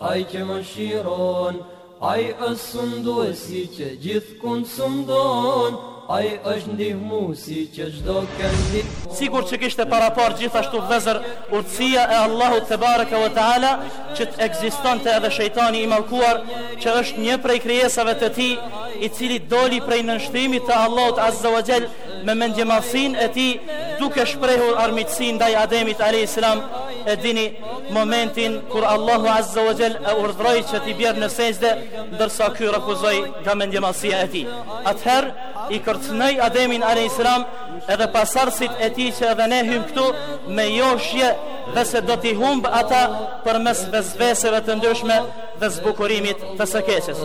Ai që mëshiron, Ai është sunduesi që gjithkund sundon, Ai është ndihmuesi që çdo kënd ndihmon. Sikur që kishte paraparë gjithashtu vëllezër, urtësia e Allahut tebareke ve teala që të ekzistonte edhe shejtani i mallkuar, që është një prej krijesave të Tij, i cili doli prej nënshtrimit të Allahut azza wa xhel, me mendjemadhësinë e tij duke shprehur armiqësi ndaj Ademit alayhis salam e dini momentin kur Allahu azza wa jall e urdhëroi që t'i bjerë në sexhde ndërsa ky refuzoi nga mendjemadhësia e tij atëherë i kërcënoi Ademin alayhis salam edhe pasardhësit e tij që edhe ne hyjmë këtu me joshje dhe se do t'i humbë ata përmes vesveseve të ndryshme dhe zbukurimit të së keqes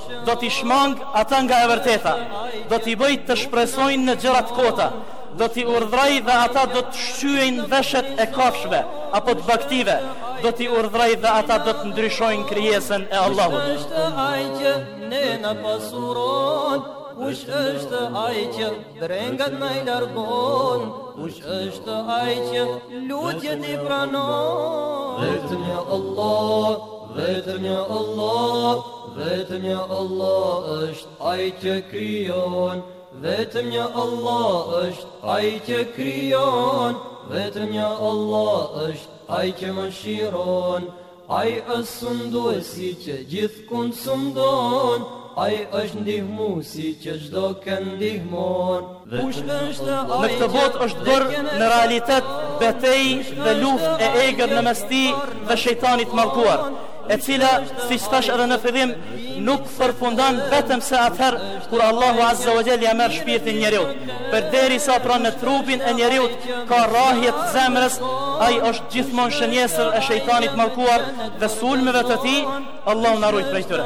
do t'i shmangë ata nga e vërteta, do t'i bëjë të shpresojnë në gjëra të kota, do t'i urdhërojë dhe ata do të shqyejnë veshet e kafshëve apo të bagëtive, do t'i urdhërojë dhe ata do të ndryshojnë krijesën e Allahut. Kush është ai që ne na pasuron? Kush është ai që brengat na i largon? Kush është ai që lutjet i pranon? Vetëm një Allah, vetëm një Allah. Vetëm një Allah është ai që krijon Vetëm një Allah është ai që krijon Vetëm një Allah është ai që mëshiron Ai është sunduesi që gjithkund sundon Ai është ndihmuesi që çdo kënd ndihmon Dhe në këtë botë është bërë në realitet betejë dhe luftë e egër në mes tij dhe shejtanit të mallkuar, e cila, siç thash edhe në fillim, nuk përfundon vetëm se atëherë kur Allahu Azza wa Jall ia merr shpirtin njeriut. Përderisa pra në trupin e njeriut ka rrahje të zemrës, ai është gjithmonë shënjestër e shejtanit të mallkuar dhe sulmeve të tij, Allahu na ruaj prej tyre.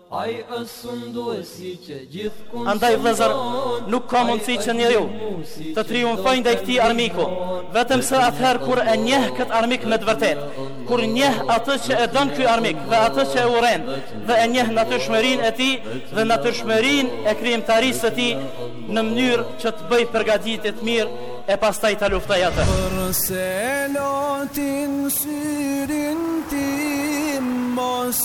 Ai është sunduesi që gjithkund sundon. Andaj vëllezër, nuk ka mundësi që njeriu të triumfojë ndaj këtij armiku, vetëm se atëherë kur e njeh këtë armik me të vërtetë, kur njeh atë që e don ky armik dhe atë që e urren dhe e njeh natyrshmërinë e tij dhe natyrshmërinë e krijimtarisë së tij në mënyrë që të bëjë përgatitje të mirë e pastaj ta luftojë atë. Përse lotin syrin tim mos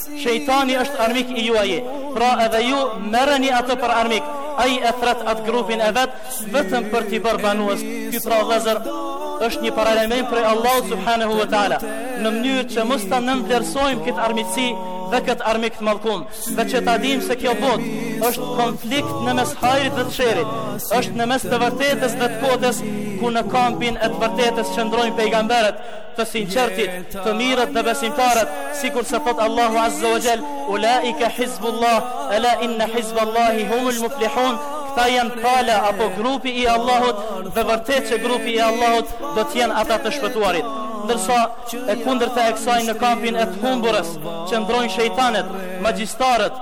Shejtani është armik i juaji, pra edhe ju merreni atë për armik. Ai e thret atë grupin e vet vetëm për t'i bërë banues. Ky pra vëllezër është një paralajmërim prej Allahut subhanahu wa taala, në mënyrë që mos ta nënvlerësojmë këtë armiqësi dhe këtë armik të mallkum, dhe që ta dimë se kjo botë është konflikt në mes hajrit dhe të sherit, është në mes të vërtetës dhe të kotës, ku në kampin e të vërtetës qëndrojnë pejgamberët, të sinqertit, të mirët dhe besimtarët, sikurse thotë Allahu Azza wa Jall, "Ulaika hizbullah, ala inna hizballahi humul muflihun." Këta janë pala apo grupi i Allahut dhe vërtet që grupi i Allahut do të jenë ata të shpëtuarit. Ndërsa e kundërta e kësaj në kampin e të humburve qëndrojnë shejtanët, magjistarët,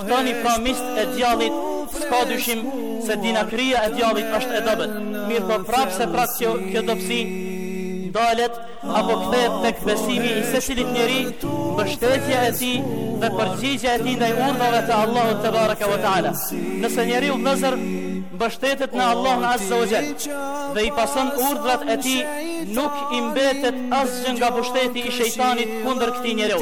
Tani pra miqtë e djallit, s'ka dyshim se dinakëria e djallit është e dobët. Mirëpo prapë se prapë kjo, kjo dobësi dalet apo kthehet tek besimi i secilit njeri, mbështetja e tij dhe përgjigjja e tij ndaj urdhrave të Allahut te bareka ve teala. Nëse njeriu vëllezër mbështetet në Allahun azza wa jall dhe i pason urdhrat e tij, nuk i mbetet asgjë nga pushteti i shejtanit kundër këtij njeriu.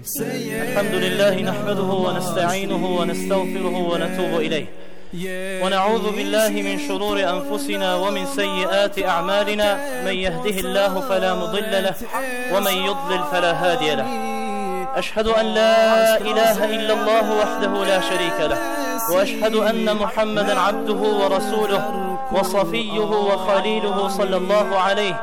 Alhamdulillahi nahmaduhu wa nasta'inuhu wa nastaghfiruhu wa natubu ilayh ونعوذ بالله من شرور أنفسنا ومن سيئات أعمالنا من يهده الله فلا مضل له ومن يضلل فلا هادي له أشهد أن لا إله إلا الله وحده لا شريك له وأشهد أن محمدا عبده ورسوله وصفيه وخليله صلى الله عليه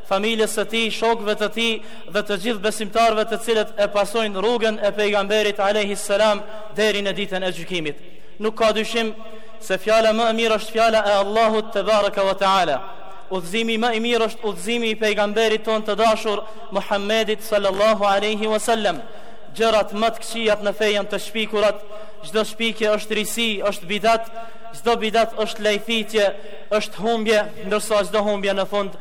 familjes së tij, shokëve të tij dhe të gjithë besimtarëve të cilët e pasojnë rrugën e Pejgamberit alejhi selam deri në ditën e gjykimit. Nuk ka dyshim se fjala më e mirë është fjala e Allahut tebareke ve teala. Udhëzimi më i mirë është udhëzimi i pejgamberit tonë të dashur Muhammedit sallallahu alaihi wasallam. Gjërat më të këqija në fe janë të shpikurat. Çdo shpikje është risi, është bidat, çdo bidat është lajthitje, është humbje, ndërsa çdo humbje në fund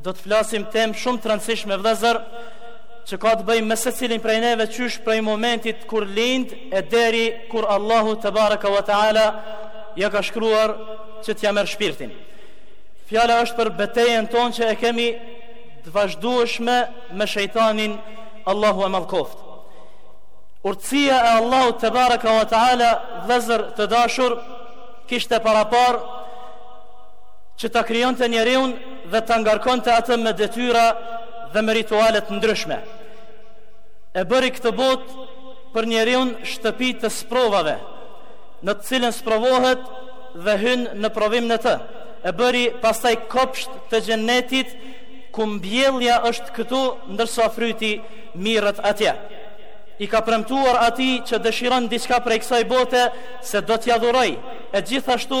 do të flasim temë shumë të rëndësishme vëllezër, që ka të bëjë me secilin prej neve qysh prej momentit kur lind e deri kur Allahu te baraka wa taala ja ka shkruar që t'ja merr shpirtin. Fjala është për betejën tonë që e kemi të vazhdueshme me shejtanin Allahu e mallkoftë. Urtësia e Allahu te baraka wa taala vëllezër të dashur kishte paraparë që ta krijonte njeriun dhe ta ngarkonte atë me detyra dhe me rituale të ndryshme. E bëri këtë botë për njeriun shtëpi të sprovave, në të cilën sprovohet dhe hyn në provim në të. E bëri pastaj kopsht të xhennetit ku mbjellja është këtu ndërsa fryti merret atje. I ka premtuar atij që dëshiron diçka prej kësaj bote se do t'ia dhurojë. E gjithashtu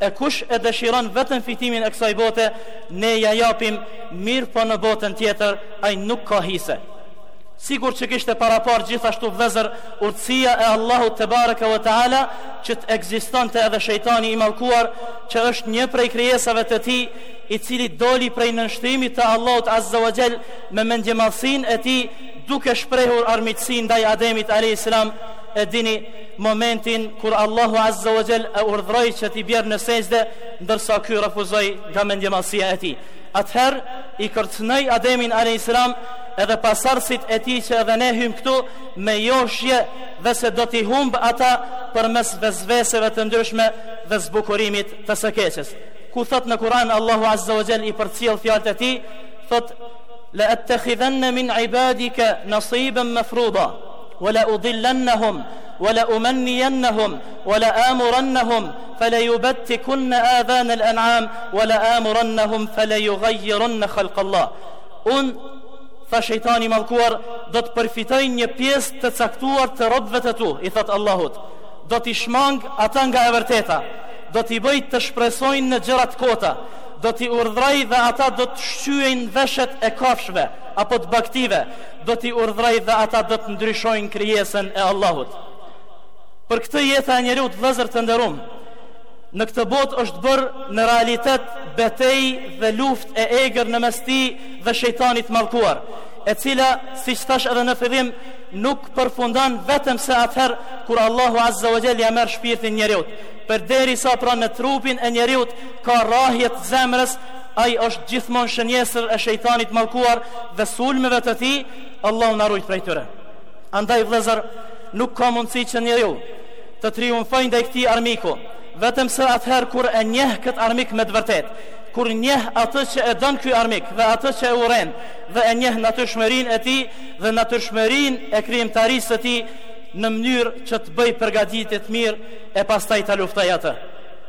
E kush e dëshiron vetëm fitimin e kësaj bote, ne ia japim, mirëpo në botën tjetër ai nuk ka hise. Sikur që kishte paraparë gjithashtu vëllezër, urtësia e Allahut tebareke ve teala që të ekzistonte edhe shejtani i mallkuar, që është një prej krijesave të tij, i cili doli prej nënshtrimit të Allahut azza wa jall me mendjemadhësinë e tij, duke shprehur armiqësi ndaj Ademit alayhis salam, e dini momentin kur Allahu Azza wa Jall e urdhroi që t'i bjerë në sejde, ndërsa ky refuzoi nga mendjemadhësia e tij. Atëherë i kërcënoi Ademin alayhis salam edhe pasardhësit e tij që edhe ne hyjmë këtu me joshje dhe se do t'i humb ata përmes vesveseve të ndryshme dhe zbukurimit të së keqes. Ku thot në Kur'an Allahu Azza wa Jall i përcjell fjalët e tij, thot la attakhidhanna min ibadika nasiban mafruda. Walaudhillannahum walaumanniyannahum walaamurannahum falayubattikun adhan alan'am walaamurannahum falayughayyirun khalqallah. Un tha shejtani i mallkuar do të përfitoj një pjesë të caktuar të robëve të tu, i thot Allahut. Do t'i shmang ata nga e vërteta, do t'i bëj të shpresojnë në gjëra të kota, do t'i urdhroj dhe ata do të shqyejnë veshet e kafshve apo të baktive. do t'i urdhroj dhe ata do të ndryshojnë krijesën e Allahut. Për këtë jeta e njeriut vëllezër të nderuam, në këtë botë është bërë në realitet betejë dhe luftë e egër në mes tij dhe shejtanit mallkuar, e cila, siç thash edhe në fillim, nuk përfundon vetëm se atëherë kur Allahu Azza wa Jall ia merr shpirtin njeriut. Përderisa pra në trupin e njeriut ka rrahje të zemrës Ai është gjithmonë shënjestër e shejtanit mallkuar dhe sulmeve të tij, Allahu na rujt prej tyre. Andaj vëllezër, nuk ka mundësi që njeriu të triumfojë ndaj këtij armiku, vetëm se atëherë kur e njeh këtë armik me të vërtetë, kur njeh atë që e don ky armik dhe atë që e urren dhe e njeh natyrshmërinë e tij dhe natyrshmërinë e krijimtarisë së tij në mënyrë që të bëjë përgatitje të mirë e pastaj ta luftojë atë.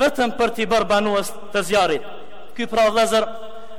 Vetëm për t'i bërë banues të zjarrit. Ky pra o vëllezër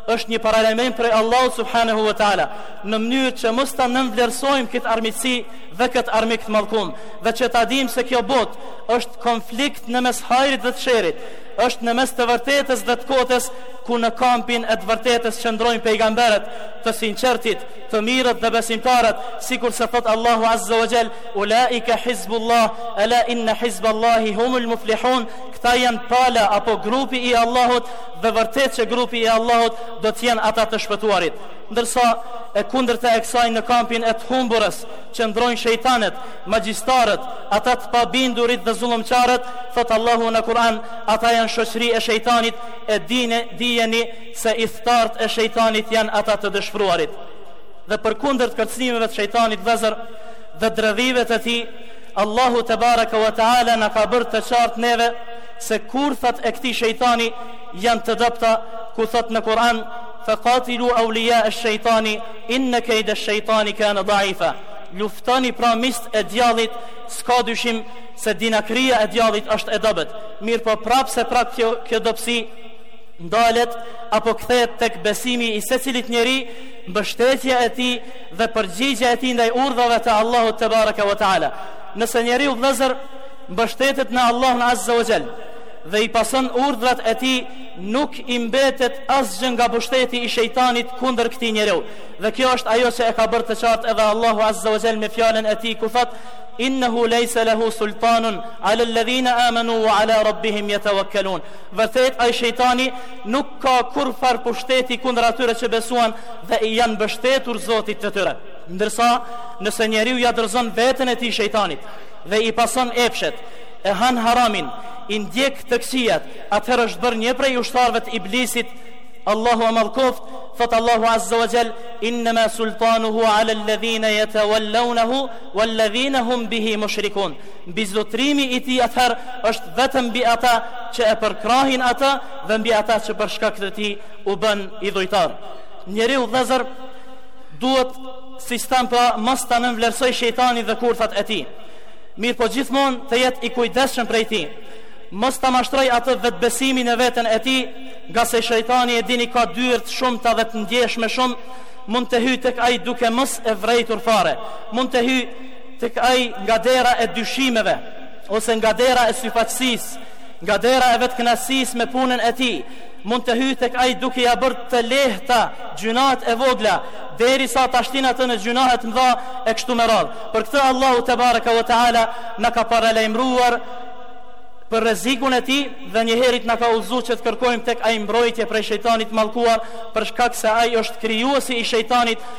është një paralajmërim prej Allahut subhanehu ve teala, në mënyrë që mos ta nënvlerësojmë këtë armiqësi dhe këtë armik të mallkum, dhe që ta dimë se kjo botë është konflikt në mes hajrit dhe të sherrit, është në mes të vërtetës dhe të kotës, ku në kampin e të vërtetës qëndrojnë pejgamberët, të sinqertit, Të mirët dhe besimtarët, sikur se thotë Allahu Azza wa Jall, Ulaika hizbullah, ala inna hizballahi humul muflihun, Këta janë pala apo grupi i Allahut dhe vërtet që grupi i Allahut do të jenë ata të shpëtuarit. Ndërsa e kundërta e kësaj në kampin e të humburve qëndrojnë shejtanët, magjistarët, ata të pabindurit dhe zullumqarët, thotë Allahu në Kur'an, ata janë shoqëri e shejtanit, e dine, dijeni se ithtarët e shejtanit janë ata të dëshpëruarit dhe përkundër kërcënimeve të shejtanit vëllezër dhe dredhive të tij Allahu te bareke ve teala na ka bërë të qartë neve se kurthat e këtij shejtani janë të dobëta ku thotë në Kur'an faqatilu awliya ash-shaytani inna kayda ash-shaytani kana dha'ifa luftoni pra miqtë e djallit s'ka dyshim se dinakria e djallit është e dobët mirëpo prapë se prapë kjo, kjo dobësi ndalet apo kthehet tek besimi i secilit njeri, mbështetja e tij dhe përgjigja e tij ndaj urdhrave të Allahut te bareke ve teala. Nëse njeriu vëllezër mbështetet në Allahun azza wa jall dhe i pason urdhrat e tij, nuk i mbetet asgjë nga pushteti i shejtanit kundër këtij njeriu. Dhe kjo është ajo që e ka bërë të qartë edhe Allahu azza wa jall me fjalën e tij ku thotë Innehu lejse lehu sultanun ala alladhina amanu wa ala rabbihim yatawakkalun. Vërtet ai shejtani nuk ka kurrfarë pushteti kundër atyre që besuan dhe i janë mbështetur Zotit të tyre. Ndërsa, nëse njeriu ia dorëzon veten e tij shejtanit dhe i pason epshet, e han haramin, i ndjek të këqijat, atëherë është bërë një prej ushtarëve të Iblisit, Allahu e mallkoftë, thotë Allahu azza wa jall, Innama sultanuhu 'ala alladhina yatawallawnahu walladhina hum bihi mushrikun. Mbizotërimi i tij është është vetëm mbi ata që e përkrahin atë dhe mbi ata që për shkak të tij u bënë idhujtarë. Njeriu vëllezër duhet siç thamë pra mos ta nënvlerësojë shejtanin dhe kurthat e tij, mirëpo gjithmonë të jetë i kujdesshëm prej tij. Mos ta mashtrojë atë vetëbesimi në veten e tij, ngase shejtani e dini ka dyert e shumta dhe të ndjeshme shumë, mund të hyjë tek ai duke mos e vërejtur fare, mund të hyjë tek ai nga dera e dyshimeve ose nga dera e syfaqësisë, nga dera e vetëkënaqësisë me punën e tij, mund të hyjë tek ai duke ia bërë të lehta gjynahet e vogla, derisa ta shtijë atë në gjynahe të mëdha e kështu me radhë. Për këtë Allahu te bareka ve teala na ka paralajmëruar për rrezikun e tij dhe njëherit na ka udhëzuar që të kërkojmë tek ai mbrojtje prej shejtanit të mallkuar, për shkak se ai është krijuesi i shejtanit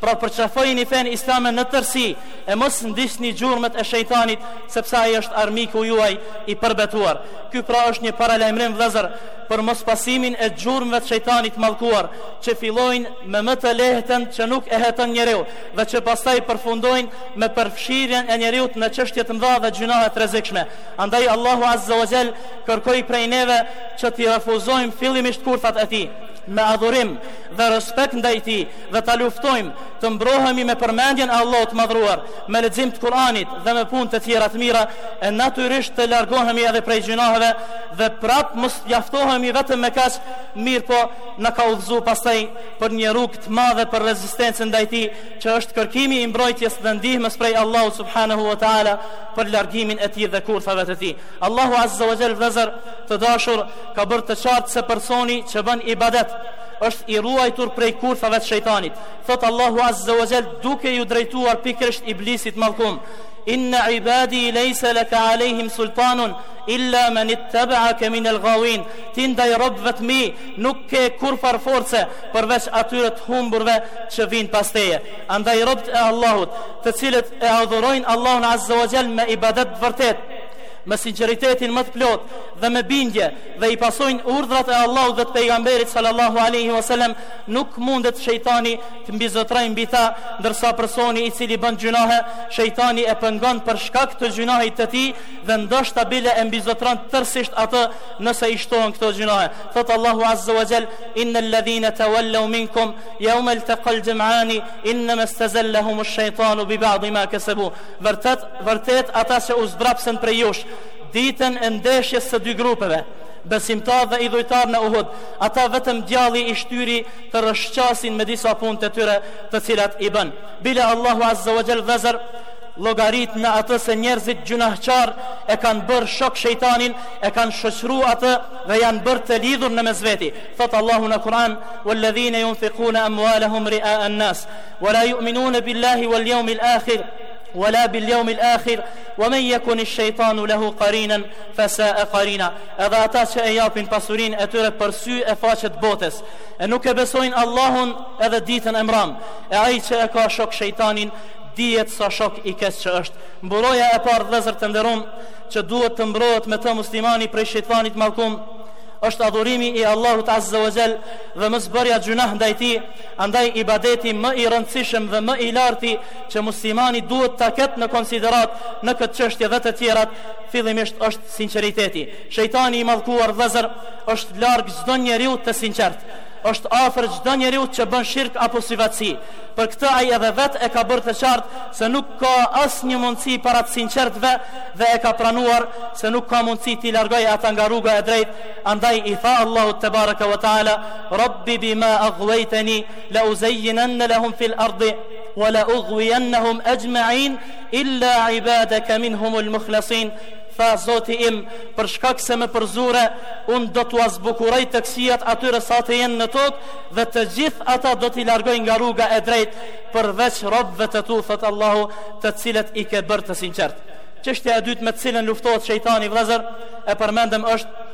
Pra përqafojini fenë islame në tërësi e mos ndiqni gjurmët e shejtanit, sepse ai është armiku juaj i përbetuar. Ky pra është një paralajmërim vëllezër për mospasimin e gjurmëve të shejtanit të mallkuar, që fillojnë me më të lehtën që nuk e heton njeriu dhe që pastaj përfundojnë me përfshirjen e njeriut në çështje të mëdha dhe gjynahe të rrezikshme. Andaj Allahu Azza wa Jall kërkoi prej neve që t'i refuzojmë fillimisht kurthat e tij me adhurim dhe respekt ndaj tij, dhe ta luftojmë, të mbrohemi me përmendjen e Allahut të Madhëruar, me lexim të Kur'anit dhe me punë të tjera të mira, e natyrisht të largohemi edhe prej gjynaheve dhe prap mos mjaftohemi vetëm me kaq, mirëpo na ka udhëzuar pastaj për një rrugë të madhe për rezistencë ndaj tij, që është kërkimi i mbrojtjes dhe ndihmës prej Allahut subhanahu wa taala për largimin e tij dhe kurthave të tij. Allahu azza wa jall vëllazër të dashur ka bërë të qartë se personi që bën ibadet është i ruajtur prej kurthave të shejtanit. Thotë Allahu Azza wa Jall duke iu drejtuar pikërisht iblisit mallkun. Inna ibadi laysa laka alayhim sultanun illa man ittaba'aka min al-ghawin. Ti ndaj robve të mi nuk ke kurfar force përveç atyre të humburve që vijnë pas teje. Andaj robt e Allahut, të cilët e adhurojnë Allahun Azza wa Jall me ibadet të vërtetë, me sinqeritetin më të plotë dhe me bindje, dhe i pasojnë urdhrat e Allahut dhe të Pejgamberit sallallahu alejhi wa sallam, nuk mundet shejtani të mbizotrojë mbi ta, ndërsa personi i cili bën gjynahe, shejtani e pengon për shkak të gjynahit të tij dhe ndoshta bile e mbizotron tërësisht atë nëse i shtohen këto gjynahe. Thotë Allahu azza wa jall, Inna alladhina tawallaw minkum yawma altaqa aljam'ani innama istazallahum ash-shaytanu bi ba'di ma kasabu. Vërtet, vërtet ata që u zbrapsën prej jush, Ditën e ndeshjes së dy grupeve, besimtarë dhe idhujtarë në Uhud, ata vetëm djalli i shtyu të rrëshqasin me disa punë të tyre të cilat i bënë. Bile Allahu Azza wa Jall vëllezër llogaritën atë se njerëzit gjynahqarë e kanë bërë shok shejtanin, e kanë shoqëruar atë dhe janë bërë të lidhur në mes veti. Thotë Allahu në Kur'an: "Walladhina yunfiquna amwalahum ri'a an-nas, wa la yu'minuna billahi wala bil yawmil akhir" wala bil yawmil akhir wa man yakun ash shaytanu lahu qarinan fa sa'a qarina edhe ata që e japin pasurinë e tyre për sy e faqe të botës e nuk e besojnë Allahun edhe ditën e mram e ai që e ka shok shejtanin dihet sa shok i keq që është mburoja e parë vëllezër të nderum që duhet të mbrohet me të muslimani prej shejtanit mallkun është adhurimi i Allahut Azza wa Jall dhe mosbërja gjynah ndaj tij, andaj ibadeti më i rëndësishëm dhe më i lartë që muslimani duhet ta ketë në konsideratë në këtë çështje dhe të tjerat, fillimisht është sinqeriteti. Shejtani i mallkuar vllezër është larg çdo njeriut të sinqertë. Është afër çdo njeriut që bën shirk apo syfaqësi. Për këtë ai edhe vetë e ka bërë të qartë se nuk ka asnjë mundësi para të sinqertëve dhe e ka pranuar se nuk ka mundësi t'i largojë ata nga rruga e drejtë. Andaj i tha Allahu tebaraka wa taala, "Rabbi bima aghwaytani la uzayyinanna lahum fil ardi" Wa la ughwiyannahum ajma'in illa ibadaka minhumul mukhlasin, tha Zoti im, për shkak se më përzure, unë do t'ua zbukuroj të këqijat atyre sa të jenë në tokë dhe të gjithë ata do t'i largoj nga rruga e drejtë, përveç robëve të tu, thot Allahu, të cilët i ke bërë të sinqertë. Çështja e dytë me të cilën luftohet shejtani vëllezër, e përmendëm është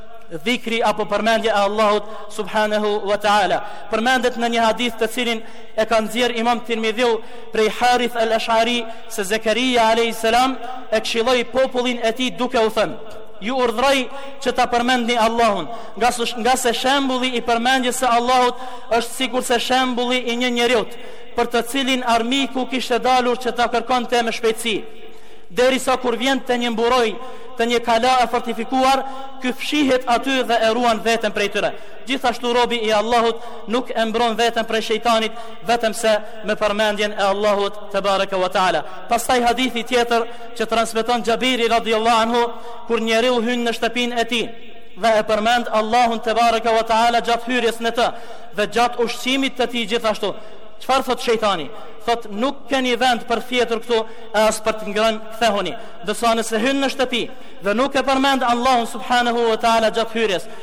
dhikri apo përmendja e Allahut subhanahu wa taala. Përmendet në një hadith të cilin E ka nxjerrë Imam Tirmidhiu prej Harith al-Ash'ari se Zekaria alejhi selam e këshilloi popullin e tij duke u thënë, Ju urdhëroj që ta përmendni Allahun, nga nga se shembulli i përmendjes së Allahut është sikurse shembulli i një njeriut, për të cilin armiku kishte dalur që ta kërkonte me shpejtësi. Derisa kur vjen te një mburojë, te një kala e fortifikuar, ky fshihet aty dhe e ruan veten prej tyre. Gjithashtu robi i Allahut nuk e mbron veten prej shejtanit vetëm se me përmendjen e Allahut te bareke ve teala. Pastaj hadithi tjetër që transmeton Xhabiri radhiyallahu anhu kur njeriu hyn në shtëpinë e tij dhe e përmend Allahun te bareke ve teala gjatë hyrjes në të dhe gjatë ushqimit të tij gjithashtu. Çfarë thot shejtani? thot nuk keni vend për të fjetur këtu e as për të ngrënë kthehuni ndërsa nëse hyn në shtëpi dhe nuk e përmend Allahun subhanahu wa ta'ala gjatë hyrjes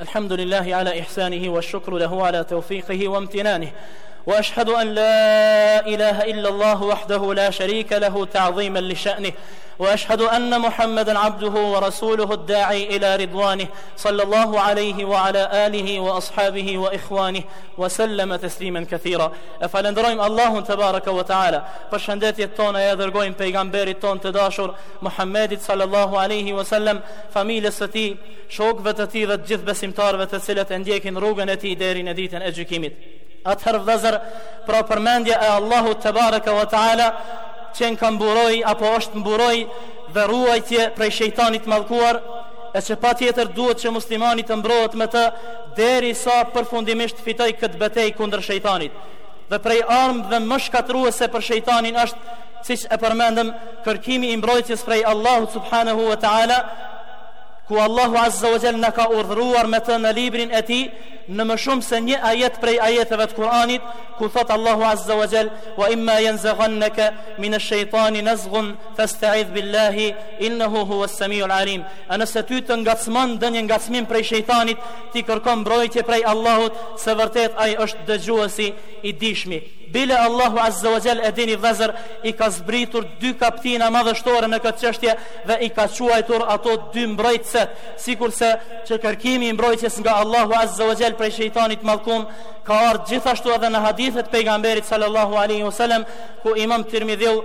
الحمد لله على إحسانه والشكر له على توفيقه وامتنانه واشهد ان لا اله الا الله وحده لا شريك له تعظيما لشانه واشهد ان محمدا عبده ورسوله الداعي الى رضوانه صلى الله عليه وعلى اله واصحابه واخوانه وسلم تسليما كثيرا افلندرويم الله تبارك وتعالى فشندتي تون يا درغوين بيغامبري تون تداشر محمد صلى الله عليه وسلم فميل ستي shokëve të tij dhe të gjithë besimtarëve të cilët e ndjekin rrugën e tij deri në ditën e gjykimit. Atëherë vëllezër, pra përmendja e Allahut te bareke ve teala qenka mburojë apo është mburojë dhe ruajtje prej shejtanit të mallkuar, e që patjetër duhet që muslimani të mbrohet me të derisa përfundimisht të fitojë këtë betejë kundër shejtanit. Dhe prej armëve më shkatruese për shejtanin është, siç e përmendëm, kërkimi i mbrojtjes prej Allahut subhanahu ve teala ku Allahu Azza wa Jall na ka urdhëruar me të në librin e tij në më shumë se një ajet prej ajeteve të Kur'anit, ku thot Allahu Azza wa Jall, "Wa imma yanzaghannaka min ash-shaytani nazghun fasta'idh billahi innahu huwa as-sami'ul 'alim." E nëse ty të ngacmon ndonjë ngacmim prej shejtanit, ti kërko mbrojtje prej Allahut, se vërtet ai është dëgjuesi i dijshmi. Bile Allahu Azza wa Jall e dini vëllezër, i ka zbritur dy kaptina madhështore në këtë çështje, dhe i ka quajtur ato dy mbrojtëset, sikurse që kërkimi i mbrojtjes nga Allahu Azza wa Jall prej shejtanit të mallkum ka ardhë gjithashtu edhe në hadithet e pejgamberit sallallahu alaihi wasallam ku Imam Tirmidhiu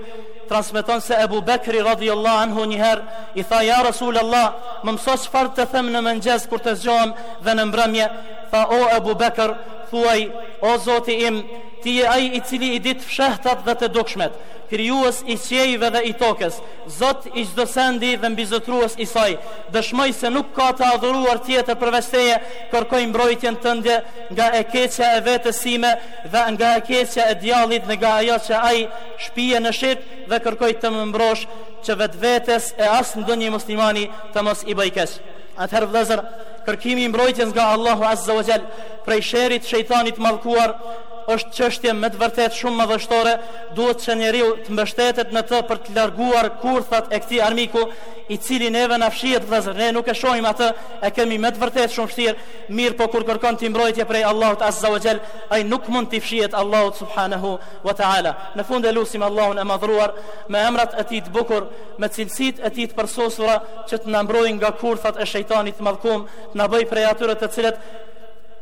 transmeton se Ebu Bekri radhiyallahu anhu një herë i tha ja Rasul Allah, më mëso çfarë të them në mëngjes kur të zgjohem dhe në mbrëmje, tha o Ebu Bekër, thuaj o Zoti im, ti je ai i cili i di të fshehtat dhe të dukshmet, krijues i qiejve dhe i tokës, Zot i çdo sendi dhe mbizotërues i saj, dëshmoj se nuk ka të adhuruar tjetër përveç Teje, kërkoj mbrojtjen Tënde nga e keqja e vetes sime dhe nga e keqja e djallit dhe nga ajo që ai shpie në shirk dhe kërkoj të më mbrosh që vetvetes e as ndonjë muslimani të mos i bëj keq. Atëherë vëllezër, kërkimi i mbrojtjes nga Allahu Azza wa Jall prej sherrit të shejtanit të mallkuar është çështje me të vërtetë shumë madhështore, Duhet që njeriu të mbështetet në të për të larguar kurthat e këtij armiku, i cili neve na fshihet vëllezër, ne nuk e shohim atë, e kemi me të vërtetë shumë vështirë, mirëpo kur kërkon ti mbrojtje prej Allahut Azza wa Jall, ai nuk mund t'i fshihet Allahut Subhanahu wa Ta'ala. Në fund e lusim Allahun e Madhëruar me emrat e Tij të bukur, me cilësitë e Tij të përsosura që të na mbrojë nga kurthat e shejtanit të mallkum, të na bëjë prej atyre të cilët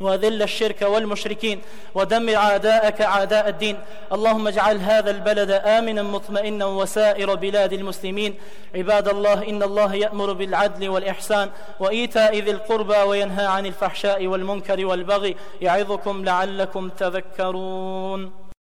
وذل الشرك والمشركين ودمر أعداءك أعداء الدين اللهم اجعل هذا البلد آمنا مطمئنا وسائر بلاد المسلمين عباد الله إن الله يأمر بالعدل والإحسان وإيتاء ذي القربى وينهى عن الفحشاء والمنكر والبغي يعظكم لعلكم تذكرون